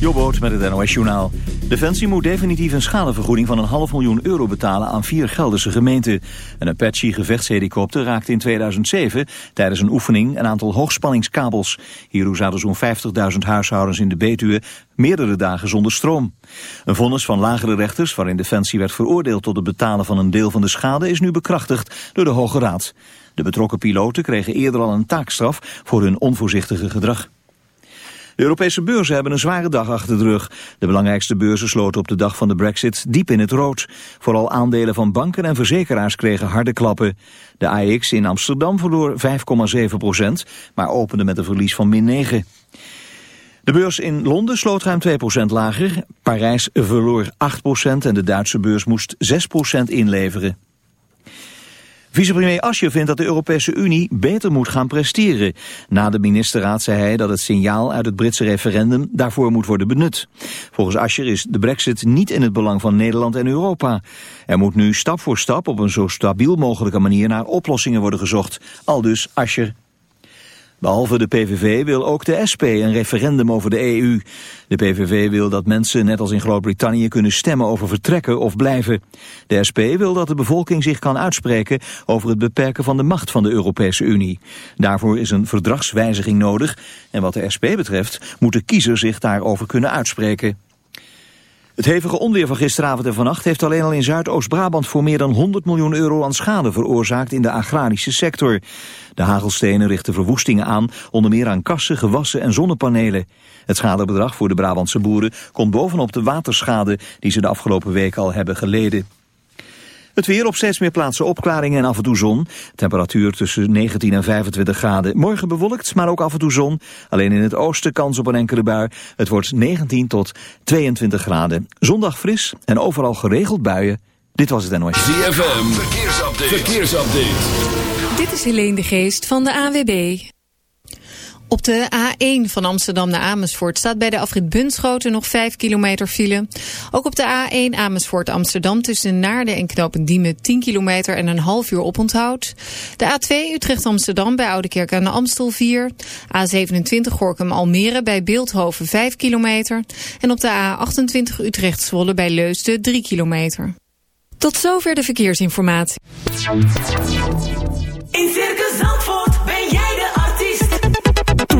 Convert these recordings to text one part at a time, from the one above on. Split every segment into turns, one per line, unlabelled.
Jobboot met het NOS Journaal. Defensie moet definitief een schadevergoeding van een half miljoen euro betalen aan vier Gelderse gemeenten. Een Apache gevechtshelikopter raakte in 2007 tijdens een oefening een aantal hoogspanningskabels. Hierdoor zaten zo'n 50.000 huishoudens in de Betuwe meerdere dagen zonder stroom. Een vonnis van lagere rechters waarin Defensie werd veroordeeld tot het betalen van een deel van de schade is nu bekrachtigd door de Hoge Raad. De betrokken piloten kregen eerder al een taakstraf voor hun onvoorzichtige gedrag. De Europese beurzen hebben een zware dag achter de rug. De belangrijkste beurzen sloten op de dag van de brexit diep in het rood. Vooral aandelen van banken en verzekeraars kregen harde klappen. De AX in Amsterdam verloor 5,7 procent, maar opende met een verlies van min 9. De beurs in Londen sloot ruim 2% lager. Parijs verloor 8% en de Duitse beurs moest 6% inleveren. Vicepremier Asje vindt dat de Europese Unie beter moet gaan presteren. Na de ministerraad zei hij dat het signaal uit het Britse referendum daarvoor moet worden benut. Volgens Ascher is de brexit niet in het belang van Nederland en Europa. Er moet nu stap voor stap op een zo stabiel mogelijke manier naar oplossingen worden gezocht. Aldus Ascher. Behalve de PVV wil ook de SP een referendum over de EU. De PVV wil dat mensen, net als in Groot-Brittannië, kunnen stemmen over vertrekken of blijven. De SP wil dat de bevolking zich kan uitspreken over het beperken van de macht van de Europese Unie. Daarvoor is een verdragswijziging nodig en wat de SP betreft moet de kiezer zich daarover kunnen uitspreken. Het hevige onweer van gisteravond en vannacht heeft alleen al in Zuidoost-Brabant voor meer dan 100 miljoen euro aan schade veroorzaakt in de agrarische sector. De hagelstenen richten verwoestingen aan, onder meer aan kassen, gewassen en zonnepanelen. Het schadebedrag voor de Brabantse boeren komt bovenop de waterschade die ze de afgelopen weken al hebben geleden. Het weer op steeds meer plaatsen opklaringen en af en toe zon. Temperatuur tussen 19 en 25 graden. Morgen bewolkt, maar ook af en toe zon. Alleen in het oosten kans op een enkele bui. Het wordt 19 tot 22 graden. Zondag fris en overal geregeld buien. Dit was het NOS.
ZFM, verkeersupdate. verkeersupdate.
Dit is Helene de Geest van de AWB. Op de A1 van Amsterdam naar Amersfoort staat bij de afrit Bunschoten nog 5 kilometer file. Ook op de A1 Amersfoort Amsterdam tussen Naarden en Knopendiemen 10 kilometer en een half uur oponthoud. De A2 Utrecht Amsterdam bij Oudekerk aan de Amstel 4. A27 Gorkum Almere bij Beeldhoven 5 kilometer. En op de A28 Utrecht Zwolle bij Leusden 3 kilometer. Tot zover de verkeersinformatie.
In Circus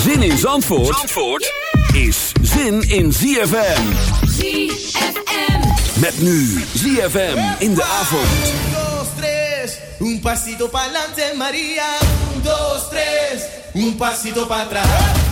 Zin in Zandvoort, Zandvoort is zin in ZFM.
ZFM.
Met nu ZFM in de avond.
dos, tres, un pasito pa'lante María, un, dos, tres, un pasito para atrás.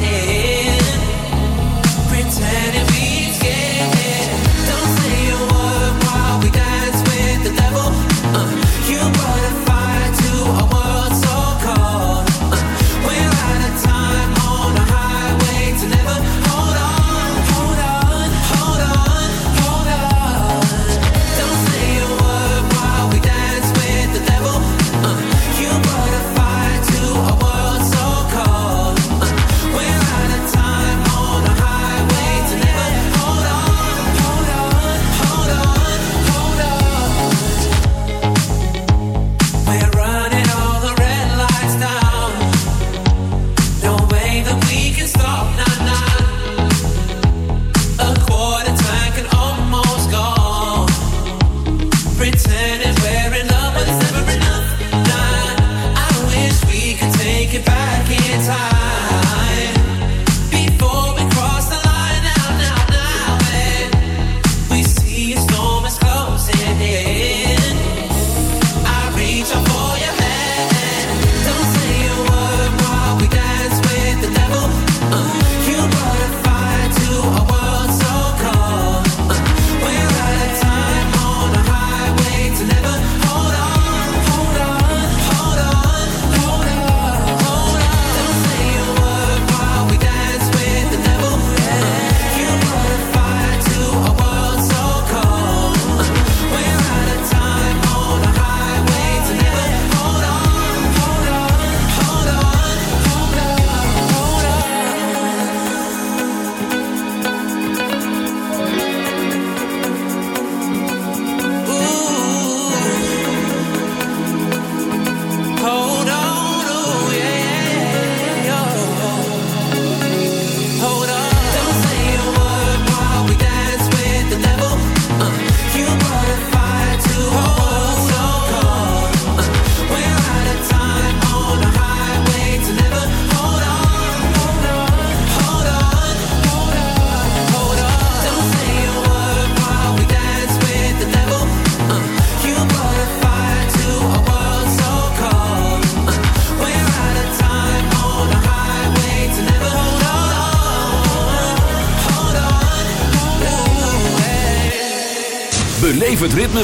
Hey.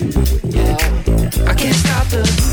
Yeah, I
can't stop the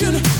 passion